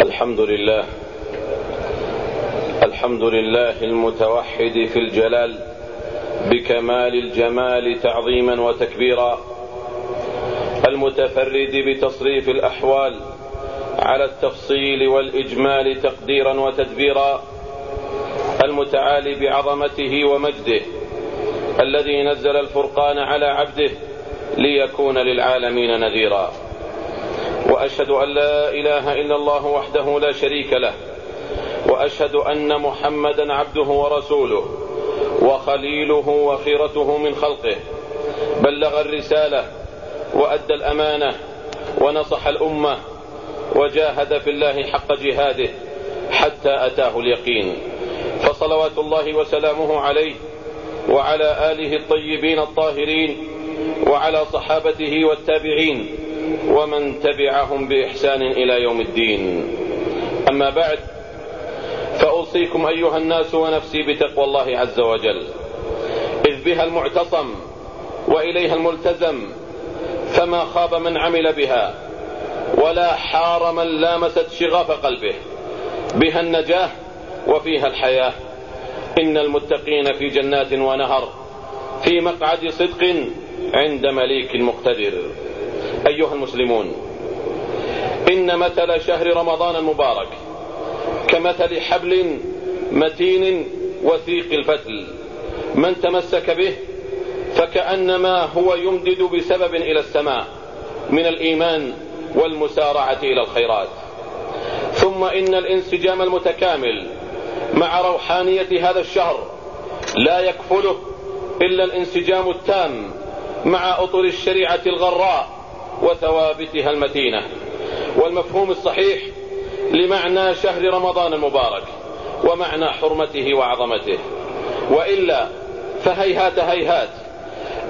الحمد لله. الحمد لله المتوحد في الجلال بكمال الجمال تعظيما وتكبيرا. المتفرد بتصريف الأحوال على التفصيل والإجمال تقديرا وتدبيرا. المتعالي بعظمته ومجده الذي نزل الفرقان على عبده ليكون للعالمين نذيرا. وأشهد أن لا إله إلا الله وحده لا شريك له وأشهد أن محمدا عبده ورسوله وخليله وخيرته من خلقه. بلغ الرسالة وأدى الأمانة ونصح الأمة وجاهد في الله حق جهاده حتى أتاه اليقين. فصلوات الله وسلامه عليه وعلى آله الطيبين الطاهرين وعلى صحابته والتابعين ومن تبعهم بإحسان إلى يوم الدين. أما بعد فأوصيكم أيها الناس ونفسي بتقوى الله عز وجل. إذ بها المعتصم وإليها الملتزم فما خاب من عمل بها ولا حار من لامست شغاف قلبه. بها النجاة وفيها الحياة. إن المتقين في جنات ونهر في مقعد صدق عند مليك مقتدر. أيها المسلمون إن مثل شهر رمضان المبارك كمثل حبل متين وثيق الفتل. من تمسك به فكأنما هو يمدد بسبب إلى السماء من الإيمان والمسارعة إلى الخيرات. ثم إن الانسجام المتكامل مع روحانية هذا الشهر لا يكفله إلا الانسجام التام مع أطر الشريعة الغراء وثوابتها المتينة. والمفهوم الصحيح لمعنى شهر رمضان المبارك ومعنى حرمته وعظمته. وإلا فهيهات هيهات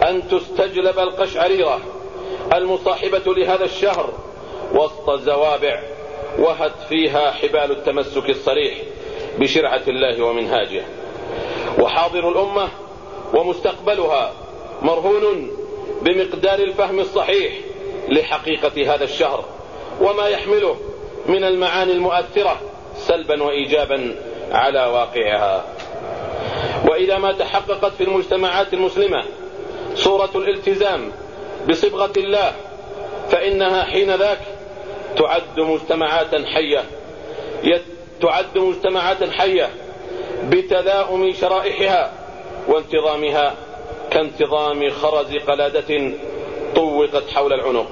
أن تستجلب القشعريرة المصاحبة لهذا الشهر وسط الزوابع وهت فيها حبال التمسك الصريح بشرعة الله ومنهاجه. وحاضر الأمة ومستقبلها مرهون بمقدار الفهم الصحيح لحقيقة هذا الشهر وما يحمله من المعاني المؤثرة سلبا وإيجابا على واقعها. وإذا ما تحققت في المجتمعات المسلمة صورة الالتزام بصبغة الله فإنها حين ذاك تعد مجتمعات حية تعد مجتمعات حية بتلاؤم شرائحها وانتظامها كانتظام خرز قلادة طوقت حول العنق.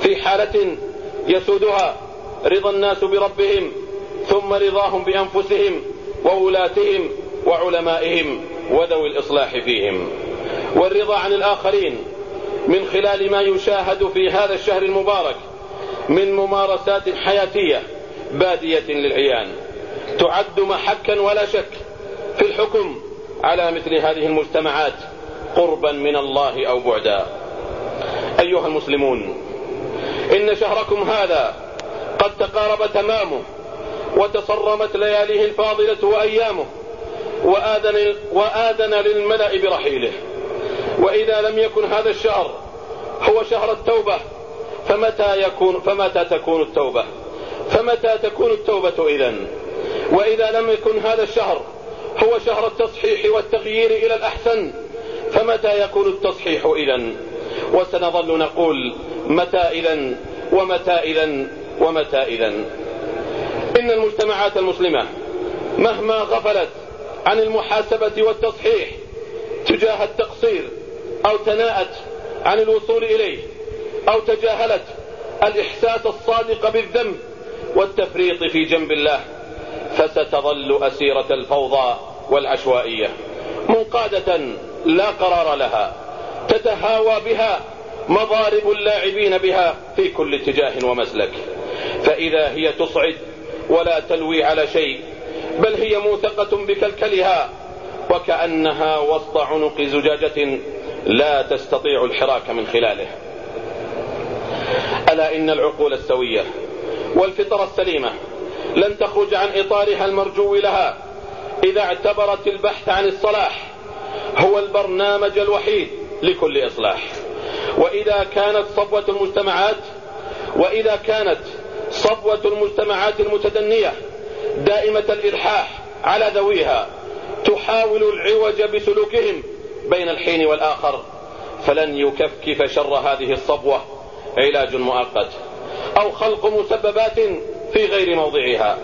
في حالة يسودها رضا الناس بربهم ثم رضاهم بأنفسهم وولاتهم وعلمائهم وذوي الإصلاح فيهم. والرضا عن الآخرين من خلال ما يشاهد في هذا الشهر المبارك من ممارسات حياتية بادية للعيان. تعد محكا ولا شك في الحكم على مثل هذه المجتمعات قربا من الله أو بعدا. أيها المسلمون إن شهركم هذا قد تقارب تمامه وتصرمت لياليه الفاضلة وأيامه وآذن, وآذن للملأ برحيله. وإذا لم يكن هذا الشهر هو شهر التوبة فمتى يكون فمتى تكون التوبة؟ فمتى تكون التوبة إذا وإذا لم يكن هذا الشهر هو شهر التصحيح والتغيير إلى الأحسن فمتى يكون التصحيح إذا وسنظل نقول متى إذا ومتى إذا ومتى إذا إن المجتمعات المسلمة مهما غفلت عن المحاسبة والتصحيح تجاه التقصير أو تناءت عن الوصول إليه أو تجاهلت الإحساس الصادق بالذنب والتفريط في جنب الله فستظل أسيرة الفوضى والعشوائية منقادة لا قرار لها. تتهاوى بها مضارب اللاعبين بها في كل اتجاه ومسلك. فإذا هي تصعد ولا تلوي على شيء بل هي موثقة بكلكلها وكأنها وسط عنق زجاجة لا تستطيع الحراك من خلاله. ألا إن العقول السوية والفطر السليمة لن تخرج عن إطارها المرجو لها إذا اعتبرت البحث عن الصلاح هو البرنامج الوحيد لكل إصلاح. وإذا كانت صفوة المجتمعات وإذا كانت صبوة المجتمعات المتدنية دائمة الإلحاح على ذويها تحاول العوج بسلوكهم بين الحين والآخر فلن يكفكف شر هذه الصبوة علاج مؤقت أو خلق مسببات في غير موضعها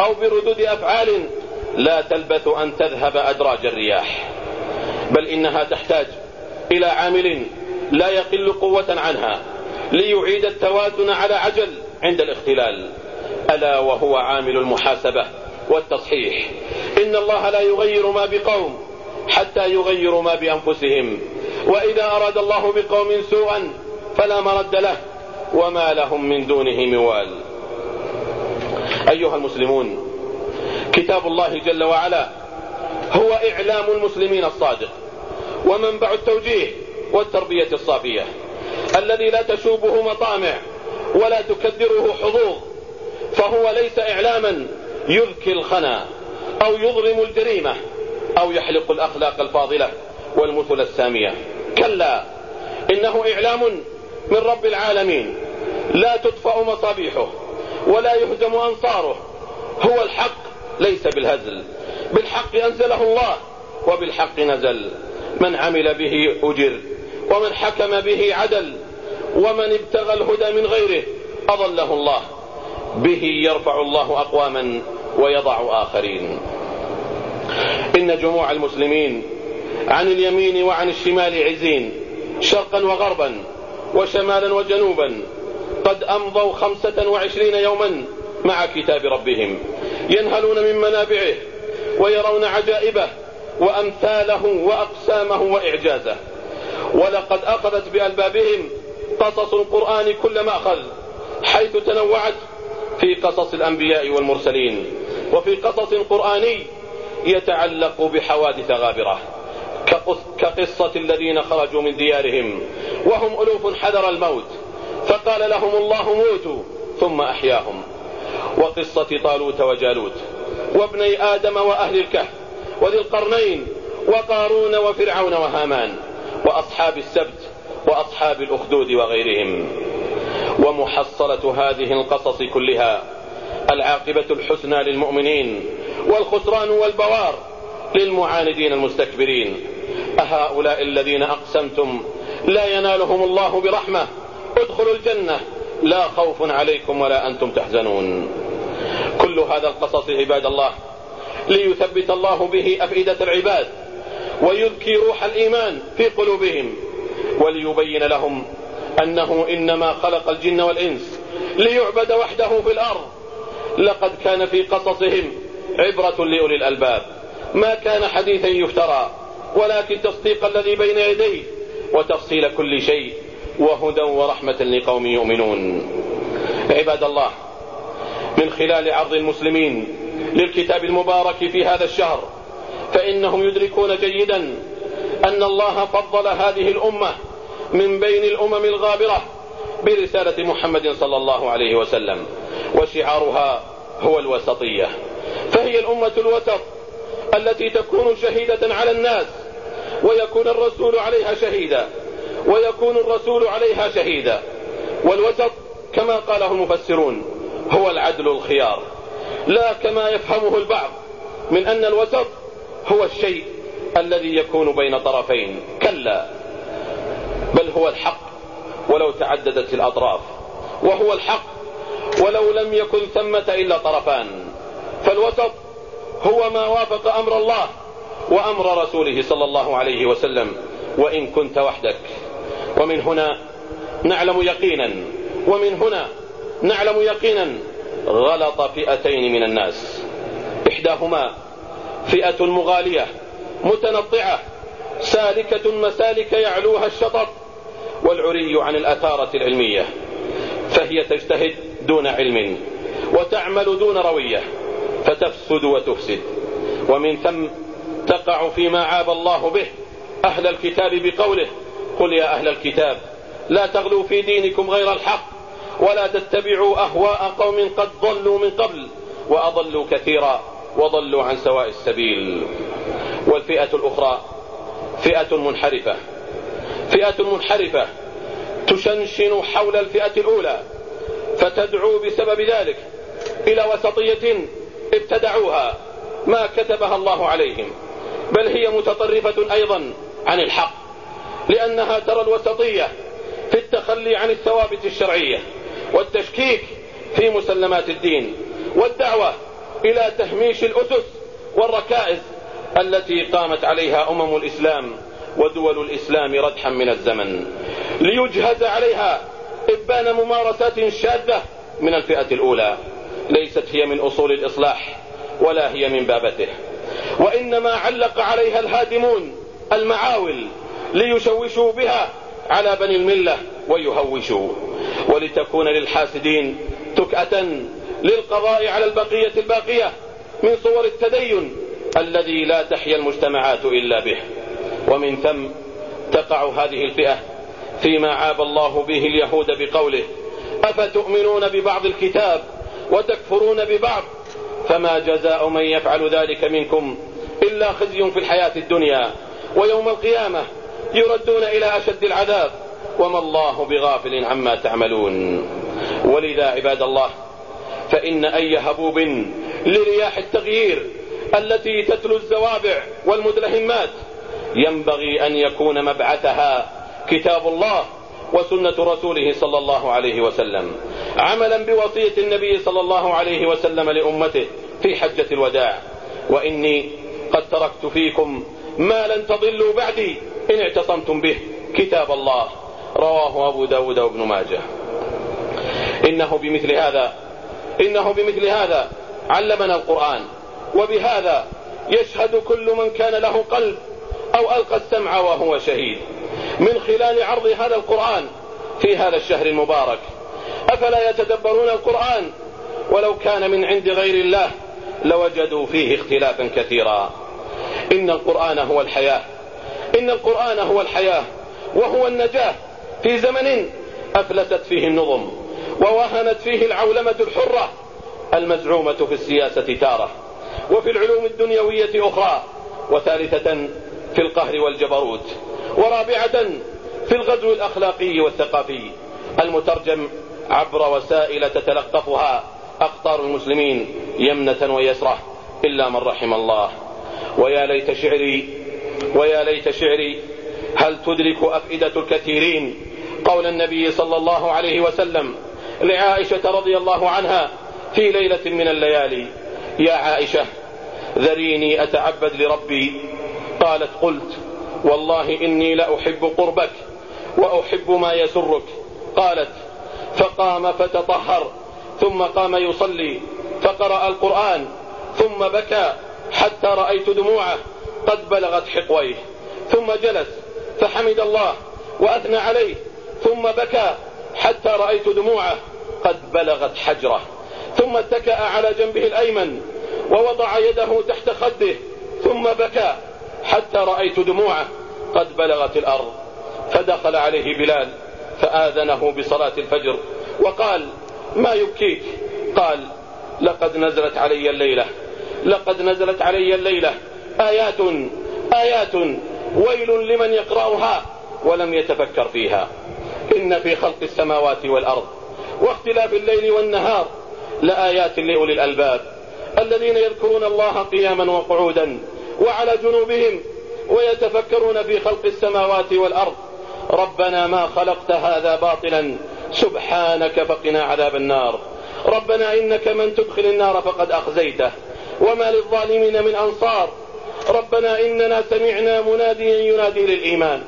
أو بردود أفعال لا تلبث أن تذهب أدراج الرياح. بل إنها تحتاج إلى عامل لا يقل قوة عنها ليعيد التوازن على عجل عند الاختلال. ألا وهو عامل المحاسبة والتصحيح. إن الله لا يغير ما بقوم حتى يغيروا ما بأنفسهم. وإذا أراد الله بقوم سوءا فلا مرد له وما لهم من دونه موال. أيها المسلمون كتاب الله جل وعلا هو إعلام المسلمين الصادق. ومنبع التوجيه والتربية الصافية. الذي لا تشوبه مطامع ولا تكدره حظوظ فهو ليس إعلاما يذكي الخنا أو يظلم الجريمة أو يحلق الأخلاق الفاضلة والمثل السامية. كلا إنه إعلام من رب العالمين. لا تطفأ مصابيحه ولا يهزم أنصاره. هو الحق ليس بالهزل. بالحق أنزله الله وبالحق نزل. من عمل به أجر ومن حكم به عدل ومن ابتغى الهدى من غيره أضله الله. به يرفع الله أقواما ويضع آخرين. إن جموع المسلمين عن اليمين وعن الشمال عزين شرقا وغربا وشمالا وجنوبا قد أمضوا خمسة وعشرين يوما مع كتاب ربهم ينهلون من منابعه ويرون عجائبه وأمثاله وأقسامه وإعجازه. ولقد أخذت بألبابهم قصص القرآن كل مأخذ حيث تنوعت في قصص الأنبياء والمرسلين وفي قصص قرآني يتعلق بحوادث غابرة كقصة الذين خرجوا من ديارهم وهم ألوف حذر الموت فقال لهم الله موتوا ثم أحياهم. وقصة طالوت وجالوت وابني آدم وأهل الكهف وذي القرنين وقارون وفرعون وهامان وأصحاب السبت وأصحاب الأخدود وغيرهم. ومحصلة هذه القصص كلها العاقبة الحسنى للمؤمنين والخسران والبوار للمعاندين المستكبرين. أهؤلاء الذين أقسمتم لا ينالهم الله برحمة ادخلوا الجنة. لا خوف عليكم ولا أنتم تحزنون. كل هذا القصص عباد الله ليثبت الله به أفئدة العباد ويذكي روح الإيمان في قلوبهم وليبين لهم أنه إنما خلق الجن والإنس ليعبد وحده في الأرض. لقد كان في قصصهم عبرة لأولي الألباب. ما كان حديثا يفترى ولكن تصديق الذي بين يديه وتفصيل كل شيء وهدى ورحمة لقوم يؤمنون. عباد الله من خلال عرض المسلمين للكتاب المبارك في هذا الشهر فإنهم يدركون جيدا أن الله فضل هذه الأمة من بين الأمم الغابرة برسالة محمد صلى الله عليه وسلم وشعارها هو الوسطية. فهي الأمة الوسط التي تكون شهيدة على الناس ويكون الرسول عليها شهيدا ويكون الرسول عليها شهيدا. والوسط كما قاله المفسرون هو العدل الخيار. لا كما يفهمه البعض من أن الوسط هو الشيء الذي يكون بين طرفين. كلا بل هو الحق ولو تعددت الأطراف. وهو الحق ولو لم يكن ثمة إلا طرفان. فالوسط هو ما وافق أمر الله وأمر رسوله صلى الله عليه وسلم. وإن كنت وحدك ومن هنا نعلم يقينا ومن هنا نعلم يقينا غلط فئتين من الناس. إحداهما فئة مغالية متنطعة سالكة مسالك يعلوها الشطط والعري عن الأثارة العلمية. فهي تجتهد دون علم وتعمل دون روية فتفسد وتفسد. ومن ثم تقع فيما عاب الله به أهل الكتاب بقوله قل يا أهل الكتاب لا تغلوا في دينكم غير الحق. ولا تتبعوا أهواء قوم قد ضلوا من قبل وأضلوا كثيرا وضلوا عن سواء السبيل. والفئة الأخرى فئة منحرفة. فئة منحرفة تشنشن حول الفئة الأولى فتدعو بسبب ذلك إلى وسطية ابتدعوها ما كتبها الله عليهم. بل هي متطرفة أيضا عن الحق لأنها ترى الوسطية في التخلي عن الثوابت الشرعية. والتشكيك في مسلمات الدين والدعوة إلى تهميش الأسس والركائز التي قامت عليها أمم الإسلام ودول الإسلام ردحا من الزمن. ليجهز عليها إبان ممارسات شاذة من الفئة الأولى. ليست هي من أصول الإصلاح ولا هي من بابته. وإنما علق عليها الهادمون المعاول ليشوشوا بها على بني الملة ويهوشوا. ولتكون للحاسدين تكأة للقضاء على البقية الباقية من صور التدين الذي لا تحيا المجتمعات إلا به. ومن ثم تقع هذه الفئة فيما عاب الله به اليهود بقوله أفتؤمنون ببعض الكتاب وتكفرون ببعض؟ فما جزاء من يفعل ذلك منكم إلا خزي في الحياة الدنيا ويوم القيامة يردون إلى أشد العذاب. وما الله بغافل عما تعملون. ولذا عباد الله فإن أي هبوب لرياح التغيير التي تتلو الزوابع والمدلهمات ينبغي أن يكون مبعثها كتاب الله وسنة رسوله صلى الله عليه وسلم. عملا بوصية النبي صلى الله عليه وسلم لأمته في حجة الوداع. وإني قد تركت فيكم ما لن تضلوا بعدي إن اعتصمتم به كتاب الله. رواه أبو داود وابن ماجه. إنه بمثل هذا إنه بمثل هذا علمنا القرآن. وبهذا يشهد كل من كان له قلب أو ألقى السمع وهو شهيد. من خلال عرض هذا القرآن في هذا الشهر المبارك. أفلا يتدبرون القرآن؟ ولو كان من عند غير الله لوجدوا فيه اختلافا كثيرا. إن القرآن هو الحياة. إن القرآن هو الحياة. وهو النجاة. في زمن أفلست فيه النظم ووهنت فيه العولمة الحرة المزعومة في السياسة تارة وفي العلوم الدنيوية أخرى وثالثة في القهر والجبروت ورابعة في الغزو الأخلاقي والثقافي المترجم عبر وسائل تتلقفها أقطار المسلمين يمنة ويسرة إلا من رحم الله. ويا ليت شعري ويا ليت شعري هل تدرك أفئدة الكثيرين قول النبي صلى الله عليه وسلم لعائشة رضي الله عنها في ليلة من الليالي يا عائشة ذريني أتعبد لربي. قالت قلت والله إني لأحب قربك وأحب ما يسرك. قالت فقام فتطهر ثم قام يصلي فقرأ القرآن ثم بكى حتى رأيت دموعه قد بلغت حقويه ثم جلس فحمد الله وأثنى عليه ثم بكى حتى رأيت دموعه قد بلغت حجره ثم اتكأ على جنبه الأيمن ووضع يده تحت خده ثم بكى حتى رأيت دموعه قد بلغت الأرض فدخل عليه بلال فآذنه بصلاة الفجر وقال ما يبكيك؟ قال لقد نزلت علي الليلة لقد نزلت علي الليلة آيات آيات ويل لمن يقرأها ولم يتفكر فيها. إن في خلق السماوات والأرض واختلاف الليل والنهار لآيات لأولي الألباب الذين يذكرون الله قياما وقعودا وعلى جنوبهم ويتفكرون في خلق السماوات والأرض ربنا ما خلقت هذا باطلا سبحانك فقنا عذاب النار ربنا إنك من تدخل النار فقد أخزيته وما للظالمين من أنصار ربنا إننا سمعنا مناديا ينادي للإيمان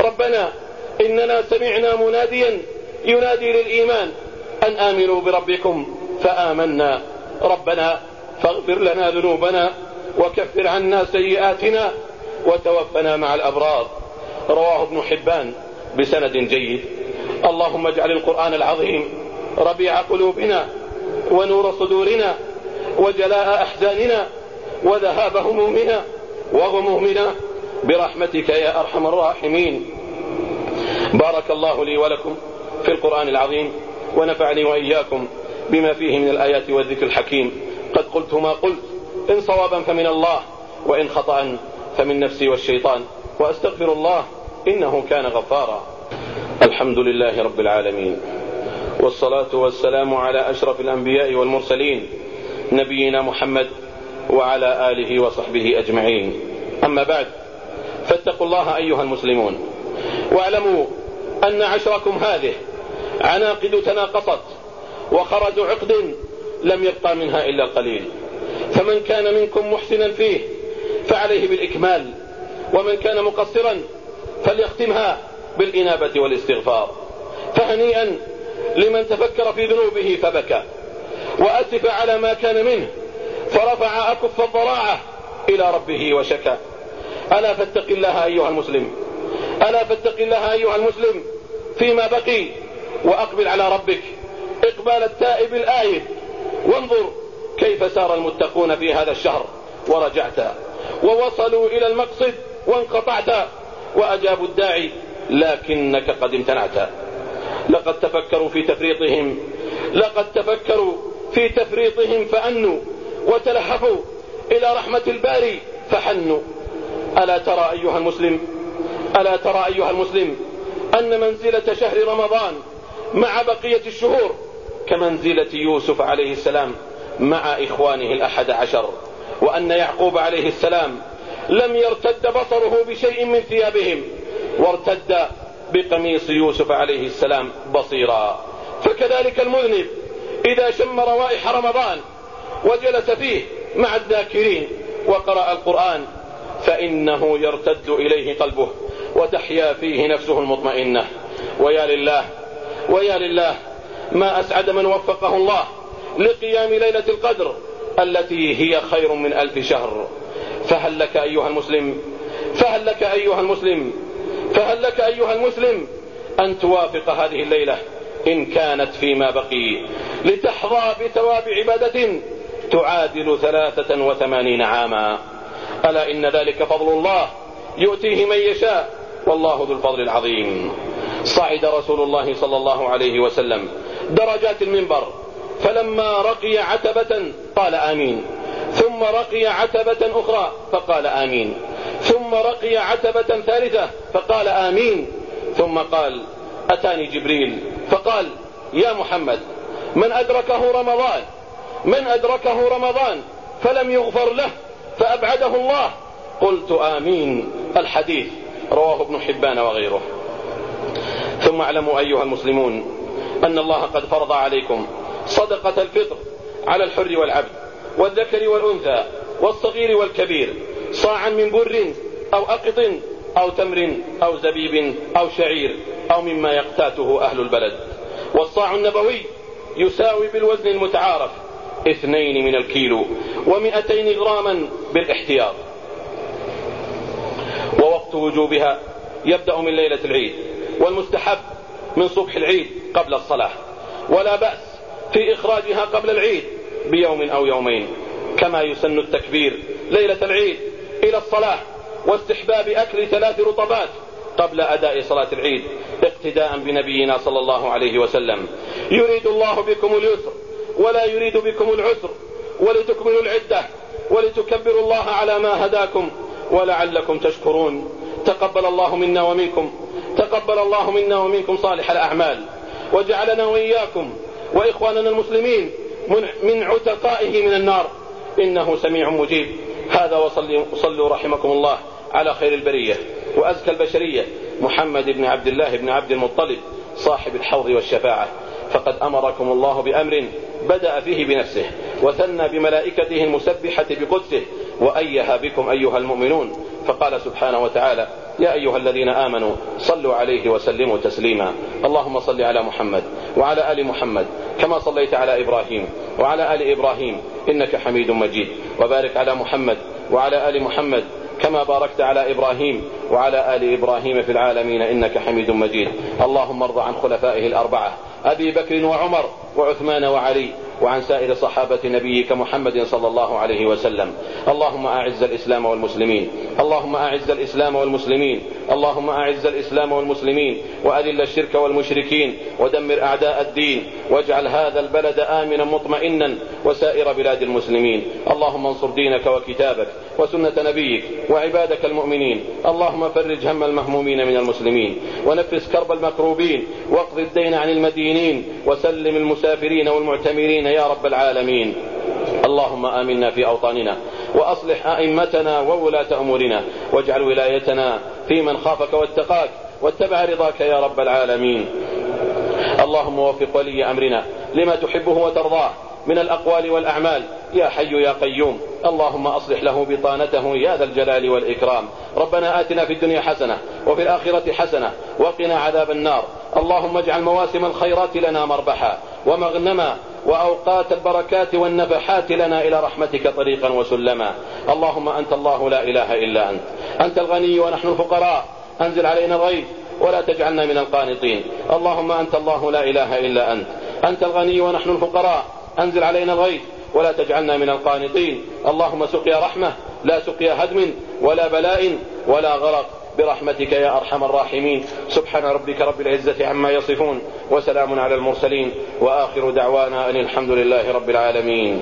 ربنا إننا سمعنا مناديا ينادي للإيمان أن آمنوا بربكم فآمنا. ربنا فاغفر لنا ذنوبنا وكفر عنا سيئاتنا وتوفنا مع الأبرار. رواه ابن حبان بسند جيد. اللهم اجعل القرآن العظيم ربيع قلوبنا ونور صدورنا وجلاء أحزاننا وذهاب همومنا وغمومنا برحمتك يا أرحم الراحمين. بارك الله لي ولكم في القرآن العظيم ونفعني وإياكم بما فيه من الآيات والذكر الحكيم. قد قلت ما قلت إن صوابا فمن الله وإن خطأ فمن نفسي والشيطان. وأستغفر الله إنه كان غفارا. الحمد لله رب العالمين والصلاة والسلام على أشرف الأنبياء والمرسلين نبينا محمد وعلى آله وصحبه أجمعين. أما بعد فاتقوا الله أيها المسلمون واعلموا أن عشركم هذه. عناقد تناقصت وخرج عقد لم يبقى منها إلا القليل فمن كان منكم محسنا فيه فعليه بالإكمال. ومن كان مقصرا فليختمها بالإنابة والاستغفار. فهنيئا لمن تفكر في ذنوبه فبكى. وأسف على ما كان منه فرفع أكف الضراعة إلى ربه وشكى. ألا فاتق الله أيها المسلم. ألا فاتق الله أيها المسلم فيما بقي وأقبل على ربك. إقبال التائب الآيب وانظر كيف سار المتقون في هذا الشهر. ورجعت. ووصلوا إلى المقصد وانقطعت. وأجابوا الداعي لكنك قد امتنعت. لقد تفكروا في تفريطهم. لقد تفكروا في تفريطهم فأنوا وتلهفوا إلى رحمة الباري فحنوا. ألا ترى أيها المسلم ألا ترى أيها المسلم أن منزلة شهر رمضان مع بقية الشهور كمنزلة يوسف عليه السلام مع إخوانه الأحد عشر وأن يعقوب عليه السلام لم يرتد بصره بشيء من ثيابهم وارتد بقميص يوسف عليه السلام بصيرا. فكذلك المذنب إذا شم روائح رمضان وجلس فيه مع الذاكرين وقرأ القرآن فإنه يرتد إليه قلبه. وتحيا فيه نفسه المطمئنة. ويا لله ويا لله ما أسعد من وفقه الله لقيام ليلة القدر التي هي خير من ألف شهر. فهل لك أيها المسلم فهل لك أيها المسلم فهل لك أيها المسلم أن توافق هذه الليلة إن كانت فيما بقي لتحظى بثواب عبادة تعادل ثلاثة وثمانين عاما؟ ألا إن ذلك فضل الله يؤتيه من يشاء والله ذو الفضل العظيم. صعد رسول الله صلى الله عليه وسلم درجات المنبر فلما رقي عتبة قال آمين. ثم رقي عتبة أخرى فقال آمين. ثم رقي عتبة ثالثة فقال آمين. ثم قال أتاني جبريل؟ فقال يا محمد من أدركه رمضان؟ من أدركه رمضان؟ فلم يغفر له فأبعده الله. قلت آمين. الحديث رواه ابن حبان وغيره. ثم اعلموا أيها المسلمون أن الله قد فرض عليكم صدقة الفطر على الحر والعبد والذكر والأنثى والصغير والكبير صاعا من بر أو أقط أو تمر أو زبيب أو شعير أو مما يقتاته أهل البلد. والصاع النبوي يساوي بالوزن المتعارف اثنين من الكيلو ومئتين غراما بالإحتياط. ووقت وجوبها يبدأ من ليلة العيد والمستحب من صبح العيد قبل الصلاة. ولا بأس في إخراجها قبل العيد بيوم أو يومين كما يسن التكبير ليلة العيد إلى الصلاة واستحباب أكل ثلاث رطبات قبل أداء صلاة العيد اقتداء بنبينا صلى الله عليه وسلم. يريد الله بكم اليسر ولا يريد بكم العسر ولتكملوا العدة ولتكبروا الله على ما هداكم ولعلكم تشكرون. تقبل الله منا ومنكم تقبل الله منا ومنكم صالح الأعمال وجعلنا وإياكم وإخواننا المسلمين من عتقائه من النار. إنه سميع مجيب. هذا وصلوا رحمكم الله على خير البرية وأزكى البشرية. محمد بن عبد الله بن عبد المطلب صاحب الحوض والشفاعة. فقد أمركم الله بأمر بدأ فيه بنفسه وثنى بملائكته المسبحة بقدسه وأيها بكم أيها المؤمنون فقال سبحانه وتعالى يا أيها الذين آمنوا صلوا عليه وسلموا تسليما. اللهم صل على محمد وعلى آل محمد كما صليت على إبراهيم وعلى آل إبراهيم إنك حميد مجيد. وبارك على محمد وعلى آل محمد كما باركت على إبراهيم وعلى آل إبراهيم في العالمين إنك حميد مجيد. اللهم ارض عن خلفائه الأربعة أبي بكر وعمر وعثمان وعلي وعن سائر صحابة نبيك محمد صلى الله عليه وسلم. اللهم أعز الإسلام والمسلمين. اللهم أعز الإسلام والمسلمين. اللهم أعز الإسلام والمسلمين. وأذل الشرك والمشركين. ودمر أعداء الدين. واجعل هذا البلد آمنا مطمئنا. وسائر بلاد المسلمين. اللهم انصر دينك وكتابك. وسنة نبيك. وعبادك المؤمنين. اللهم فرج هم المهمومين من المسلمين. ونفس كرب المكروبين. واقض الدين عن المدينين. وسلم المسافرين والمعتمرين يا رب العالمين. اللهم آمنا في أوطاننا وأصلح أئمتنا وولاة أمورنا واجعل ولايتنا في من خافك واتقاك واتبع رضاك يا رب العالمين. اللهم وفق ولي أمرنا لما تحبه وترضاه من الأقوال والأعمال. يا حي يا قيوم اللهم أصلح له بطانته يا ذا الجلال والإكرام. ربنا آتنا في الدنيا حسنة وفي الآخرة حسنة وقنا عذاب النار. اللهم اجعل مواسم الخيرات لنا مربحا ومغنما وأوقات البركات والنفحات لنا إلى رحمتك طريقا وسلما. اللهم أنت الله لا إله إلا أنت. أنت الغني ونحن الفقراء. أنزل علينا الغيث ولا تجعلنا من القانطين. اللهم أنت الله لا إله إلا أنت. أنت الغني ونحن الفقراء. أنزل علينا الغيث ولا تجعلنا من القانطين. اللهم سقيا رحمة لا سقيا هدم ولا بلاء ولا غرق. برحمتك يا أرحم الراحمين. سبحان ربك رب العزة عما يصفون وسلام على المرسلين وآخر دعوانا أن الحمد لله رب العالمين.